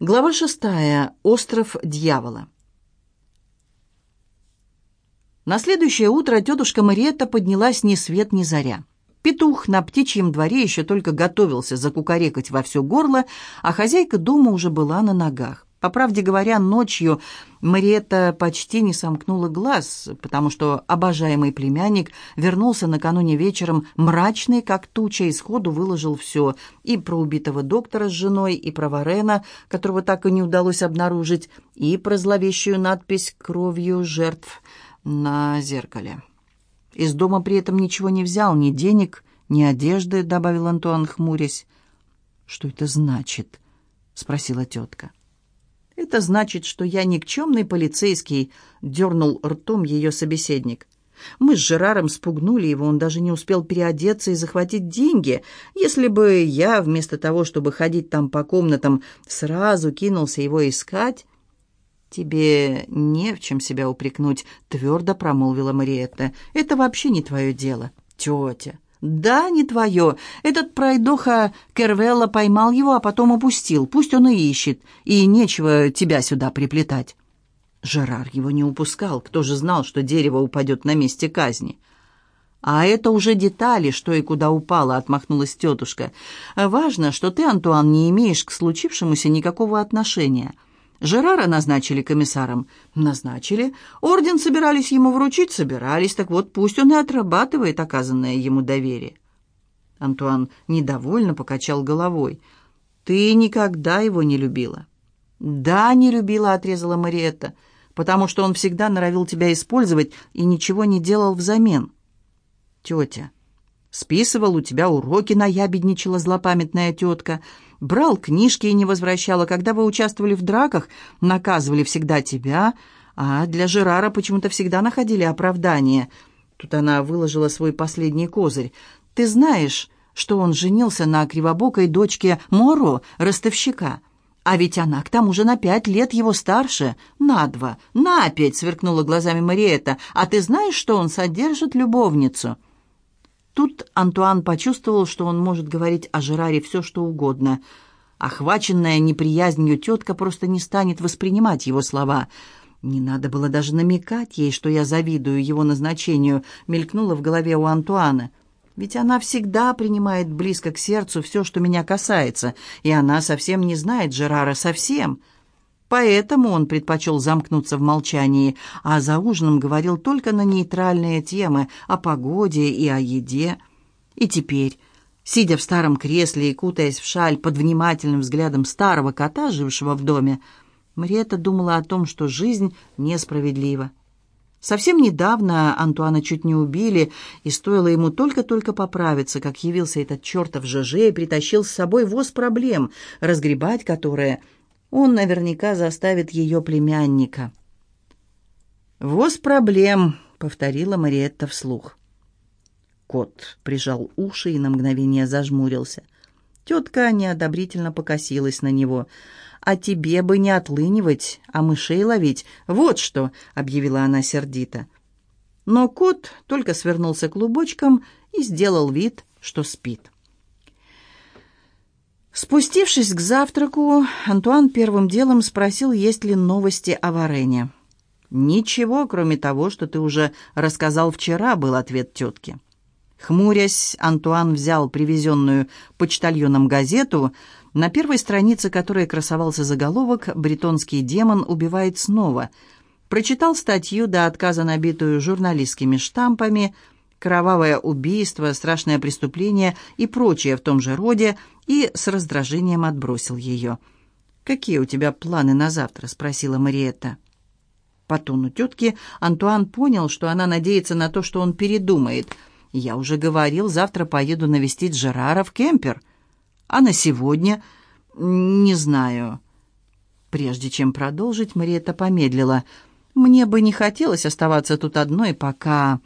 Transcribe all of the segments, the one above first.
Глава шестая. Остров дьявола. На следующее утро тетушка Мариетта поднялась ни свет ни заря. Петух на птичьем дворе еще только готовился закукарекать во все горло, а хозяйка дома уже была на ногах. По правде говоря, ночью Мариетта почти не сомкнула глаз, потому что обожаемый племянник вернулся накануне вечером мрачный, как туча, и сходу выложил все. И про убитого доктора с женой, и про Варена, которого так и не удалось обнаружить, и про зловещую надпись «Кровью жертв» на зеркале. Из дома при этом ничего не взял, ни денег, ни одежды, добавил Антуан, хмурясь. «Что это значит?» — спросила тетка. «Это значит, что я никчемный полицейский», — дернул ртом ее собеседник. «Мы с Жераром спугнули его, он даже не успел переодеться и захватить деньги. Если бы я, вместо того, чтобы ходить там по комнатам, сразу кинулся его искать...» «Тебе не в чем себя упрекнуть», — твердо промолвила Мариетта. «Это вообще не твое дело, тетя». «Да, не твое. Этот пройдоха Кервелла поймал его, а потом опустил. Пусть он и ищет, и нечего тебя сюда приплетать». Жерар его не упускал. Кто же знал, что дерево упадет на месте казни? «А это уже детали, что и куда упало», — отмахнулась тетушка. «Важно, что ты, Антуан, не имеешь к случившемуся никакого отношения». Жерара назначили комиссаром? Назначили. Орден собирались ему вручить? Собирались. Так вот, пусть он и отрабатывает оказанное ему доверие. Антуан недовольно покачал головой. «Ты никогда его не любила». «Да, не любила», — отрезала Мариетта, «потому что он всегда норовил тебя использовать и ничего не делал взамен». «Тетя, списывал у тебя уроки, наябедничала злопамятная тетка». Брал книжки и не возвращал, а когда вы участвовали в драках, наказывали всегда тебя, а для Жерара почему-то всегда находили оправдание. Тут она выложила свой последний козырь. Ты знаешь, что он женился на кривобокой дочке Моро, ростовщика. А ведь она к тому же на пять лет его старше. На два, на пять, сверкнула глазами Мариэта. А ты знаешь, что он содержит любовницу?» Тут Антуан почувствовал, что он может говорить о Жераре все, что угодно. Охваченная неприязнью тетка просто не станет воспринимать его слова. «Не надо было даже намекать ей, что я завидую его назначению», — мелькнуло в голове у Антуана. «Ведь она всегда принимает близко к сердцу все, что меня касается, и она совсем не знает Жерара, совсем». Поэтому он предпочел замкнуться в молчании, а за ужином говорил только на нейтральные темы о погоде и о еде. И теперь, сидя в старом кресле и кутаясь в шаль под внимательным взглядом старого кота, жившего в доме, Мариетта думала о том, что жизнь несправедлива. Совсем недавно Антуана чуть не убили, и стоило ему только-только поправиться, как явился этот чертов ЖЖ и притащил с собой воз проблем, разгребать которые – он наверняка заставит ее племянника. «Воз проблем», — повторила Мариетта вслух. Кот прижал уши и на мгновение зажмурился. Тетка неодобрительно покосилась на него. «А тебе бы не отлынивать, а мышей ловить. Вот что!» — объявила она сердито. Но кот только свернулся клубочком и сделал вид, что спит. Спустившись к завтраку, Антуан первым делом спросил, есть ли новости о Варене. «Ничего, кроме того, что ты уже рассказал вчера», — был ответ тетки. Хмурясь, Антуан взял привезенную почтальоном газету, на первой странице которой красовался заголовок «Бретонский демон убивает снова». Прочитал статью до отказа, набитую журналистскими штампами — кровавое убийство, страшное преступление и прочее в том же роде, и с раздражением отбросил ее. «Какие у тебя планы на завтра?» — спросила Мариетта. По тону тетки Антуан понял, что она надеется на то, что он передумает. «Я уже говорил, завтра поеду навестить Жерара в Кемпер. А на сегодня? Не знаю». Прежде чем продолжить, Мариетта помедлила. «Мне бы не хотелось оставаться тут одной, пока...»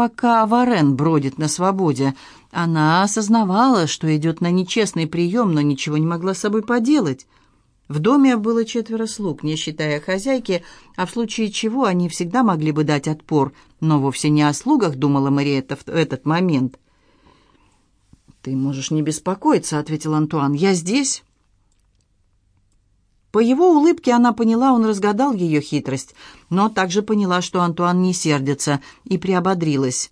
пока Варен бродит на свободе. Она осознавала, что идет на нечестный прием, но ничего не могла с собой поделать. В доме было четверо слуг, не считая хозяйки, а в случае чего они всегда могли бы дать отпор, но вовсе не о слугах, думала Мариетта в этот момент. «Ты можешь не беспокоиться», — ответил Антуан. «Я здесь». По его улыбке она поняла, он разгадал ее хитрость, но также поняла, что Антуан не сердится, и приободрилась.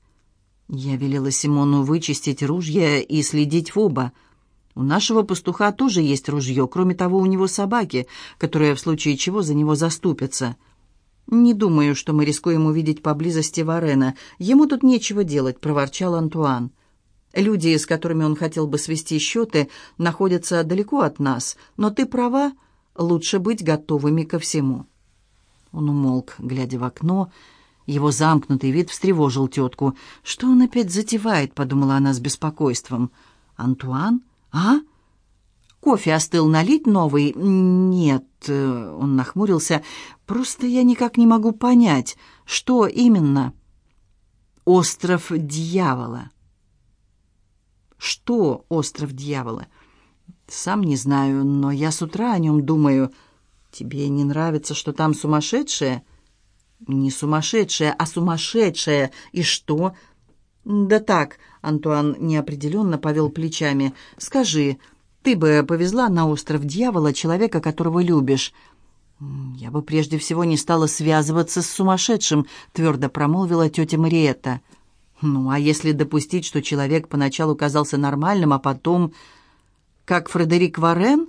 Я велела Симону вычистить ружья и следить в оба. У нашего пастуха тоже есть ружье, кроме того, у него собаки, которые в случае чего за него заступятся. «Не думаю, что мы рискуем увидеть поблизости Варена. Ему тут нечего делать», — проворчал Антуан. «Люди, с которыми он хотел бы свести счеты, находятся далеко от нас, но ты права, лучше быть готовыми ко всему». Он умолк, глядя в окно, — его замкнутый вид встревожил тетку. «Что он опять затевает?» — подумала она с беспокойством. «Антуан? А? Кофе остыл налить новый?» «Нет», он нахмурился. «Просто я никак не могу понять, что именно?» «Остров дьявола». «Что остров дьявола?» «Сам не знаю, но я с утра о нем думаю. Тебе не нравится, что там сумасшедшие?» «Не сумасшедшая, а сумасшедшая. И что?» «Да так», — Антуан неопределенно повел плечами. «Скажи, ты бы повезла на остров дьявола человека, которого любишь?» «Я бы прежде всего не стала связываться с сумасшедшим», — твердо промолвила тетя Мариетта. «Ну, а если допустить, что человек поначалу казался нормальным, а потом...» «Как Фредерик Варен?»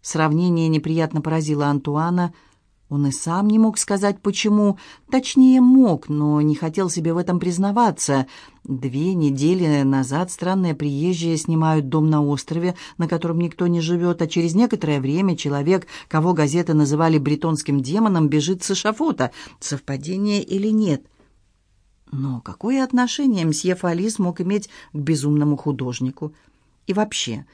Сравнение неприятно поразило Антуана — он и сам не мог сказать, почему. Точнее, мог, но не хотел себе в этом признаваться. Две недели назад странные приезжие снимают дом на острове, на котором никто не живет, а через некоторое время человек, кого газеты называли бретонским демоном, бежит с эшафота. Совпадение или нет? Но какое отношение мсье Фалис мог иметь к безумному художнику? И вообще,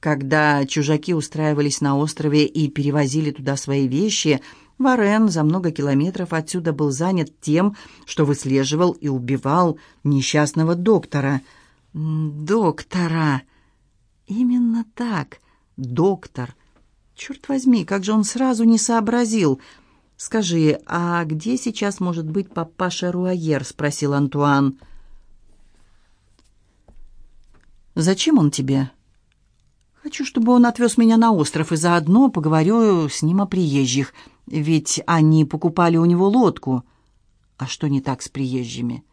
когда чужаки устраивались на острове и перевозили туда свои вещи – Варен за много километров отсюда был занят тем, что выслеживал и убивал несчастного доктора. Доктора. Именно так. Доктор. Черт возьми, как же он сразу не сообразил. «Скажи, а где сейчас может быть папаша Руайер?» — спросил Антуан. «Зачем он тебе?» «Хочу, чтобы он отвез меня на остров, и заодно поговорю с ним о приезжих. Ведь они покупали у него лодку. А что не так с приезжими?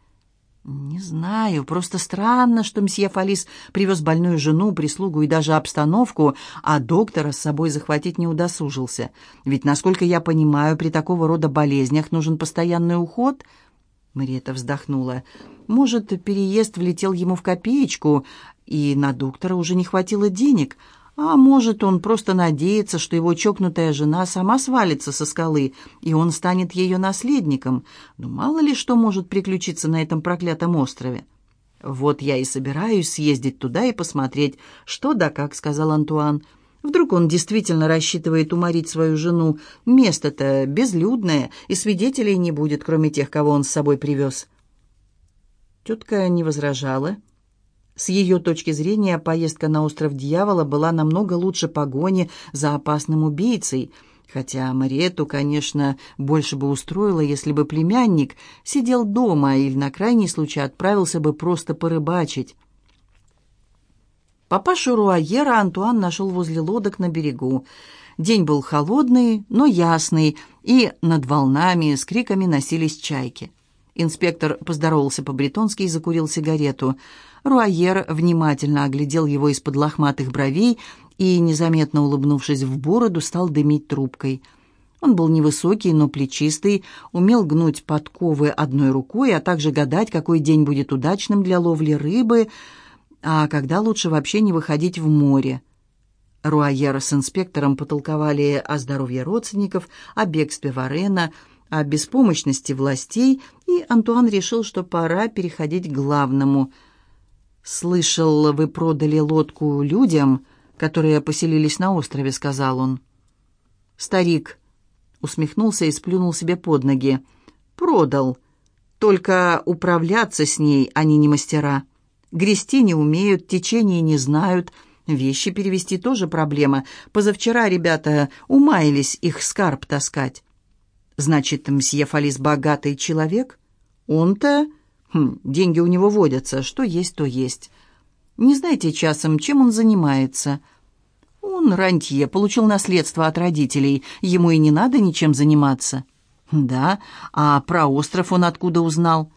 Не знаю, просто странно, что мсье Фалис привез больную жену, прислугу и даже обстановку, а доктора с собой захватить не удосужился. Ведь, насколько я понимаю, при такого рода болезнях нужен постоянный уход. Мариэта вздохнула. Может, переезд влетел ему в копеечку, и на доктора уже не хватило денег, а может, он просто надеется, что его чокнутая жена сама свалится со скалы, и он станет ее наследником. Но мало ли что может приключиться на этом проклятом острове. «Вот я и собираюсь съездить туда и посмотреть, что да как», — сказал Антуан. «Вдруг он действительно рассчитывает уморить свою жену. Место-то безлюдное, и свидетелей не будет, кроме тех, кого он с собой привез». Тетка не возражала. С ее точки зрения, поездка на остров Дьявола была намного лучше погони за опасным убийцей, хотя Мариету, конечно, больше бы устроило, если бы племянник сидел дома или на крайний случай отправился бы просто порыбачить. Папашу Руайера Антуан нашел возле лодок на берегу. День был холодный, но ясный, и над волнами с криками носились чайки. Инспектор поздоровался по-бретонски и закурил сигарету. Руайер внимательно оглядел его из-под лохматых бровей и, незаметно улыбнувшись в бороду, стал дымить трубкой. Он был невысокий, но плечистый, умел гнуть подковы одной рукой, а также гадать, какой день будет удачным для ловли рыбы, а когда лучше вообще не выходить в море. Руайер с инспектором потолковали о здоровье родственников, о бегстве Варена, о беспомощности властей, и Антуан решил, что пора переходить к главному. «Слышал, вы продали лодку людям, которые поселились на острове», — сказал он. Старик усмехнулся и сплюнул себе под ноги. «Продал. Только управляться с ней они не мастера. Грести не умеют, течение не знают». Вещи перевести тоже проблема. Позавчера ребята умаялись их скарб таскать. Значит, мсье Фалис богатый человек? Он-то... Хм, деньги у него водятся, что есть, то есть. Не знаете часом, чем он занимается?» Он рантье, получил наследство от родителей, ему и не надо ничем заниматься. Да, а про остров он откуда узнал?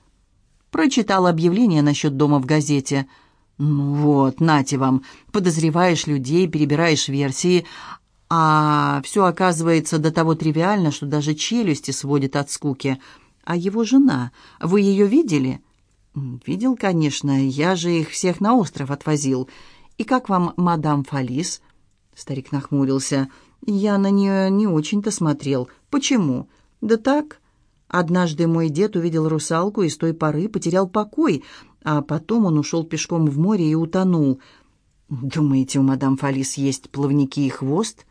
Прочитал объявление насчет дома в газете. Ну вот, нате вам, подозреваешь людей, перебираешь версии, а все оказывается до того тривиально, что даже челюсти сводит от скуки. А его жена, вы ее видели? Видел, конечно, я же их всех на остров отвозил. И как вам мадам Фалис? Старик нахмурился. Я на нее не очень-то смотрел. Почему? Да так. Однажды мой дед увидел русалку и с той поры потерял покой, а потом он ушел пешком в море и утонул. Думаете, у мадам Фалис есть плавники и хвост?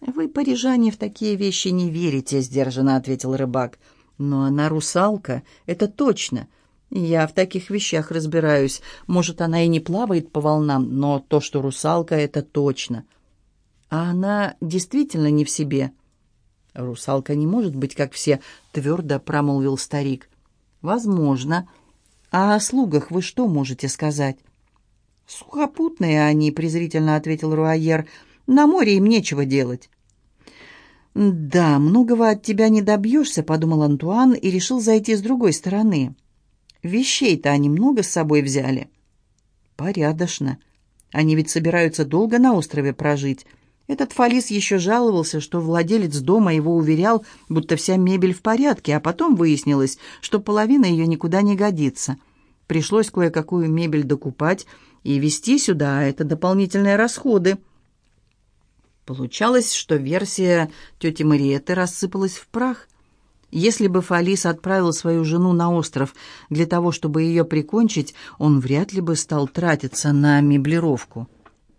«Вы, парижане, в такие вещи не верите», — сдержанно ответил рыбак. «Но она русалка, это точно. Я в таких вещах разбираюсь. Может, она и не плавает по волнам, но то, что русалка, это точно. А она действительно не в себе». «Русалка не может быть, как все», — твердо промолвил старик. «Возможно. А о слугах вы что можете сказать?» «Сухопутные они», — презрительно ответил Руайер, — на море им нечего делать». «Да, многого от тебя не добьешься», — подумал Антуан и решил зайти с другой стороны. «Вещей-то они много с собой взяли». «Порядочно. Они ведь собираются долго на острове прожить». Этот Фалис еще жаловался, что владелец дома его уверял, будто вся мебель в порядке, а потом выяснилось, что половина ее никуда не годится. Пришлось кое-какую мебель докупать и везти сюда, а это дополнительные расходы. Получалось, что версия тети Мариетты рассыпалась в прах. Если бы Фалис отправил свою жену на остров для того, чтобы ее прикончить, он вряд ли бы стал тратиться на меблировку.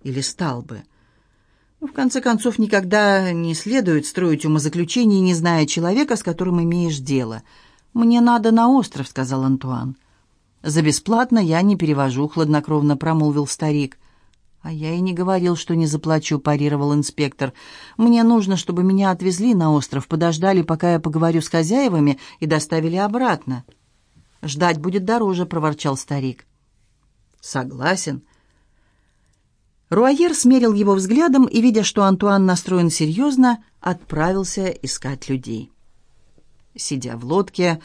Или стал бы. Ну, в конце концов, никогда не следует строить умозаключений, не зная человека, с которым имеешь дело. «Мне надо на остров», — сказал Антуан. «За бесплатно я не перевожу», — хладнокровно промолвил старик. «А я и не говорил, что не заплачу», — парировал инспектор. «Мне нужно, чтобы меня отвезли на остров, подождали, пока я поговорю с хозяевами, и доставили обратно». «Ждать будет дороже», — проворчал старик. «Согласен». Руайер смерил его взглядом и, видя, что Антуан настроен серьезно, отправился искать людей. Сидя в лодке,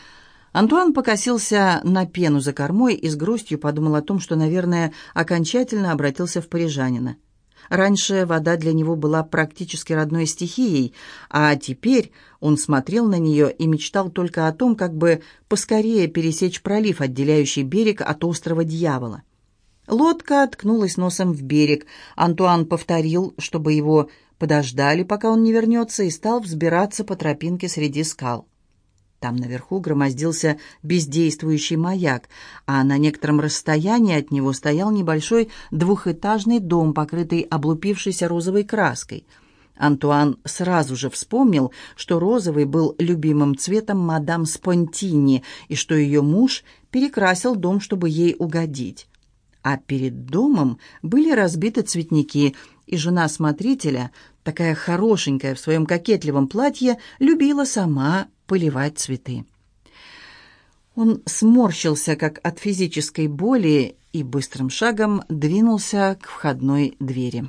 Антуан покосился на пену за кормой и с грустью подумал о том, что, наверное, окончательно обратился в парижанина. Раньше вода для него была практически родной стихией, а теперь он смотрел на нее и мечтал только о том, как бы поскорее пересечь пролив, отделяющий берег от острова Дьявола. Лодка ткнулась носом в берег. Антуан повторил, чтобы его подождали, пока он не вернется, и стал взбираться по тропинке среди скал. Там наверху громоздился бездействующий маяк, а на некотором расстоянии от него стоял небольшой двухэтажный дом, покрытый облупившейся розовой краской. Антуан сразу же вспомнил, что розовый был любимым цветом мадам Спонтини и что ее муж перекрасил дом, чтобы ей угодить. А перед домом были разбиты цветники, и жена смотрителя, такая хорошенькая в своем кокетливом платье, любила сама поливать цветы. Он сморщился, как от физической боли, и быстрым шагом двинулся к входной двери.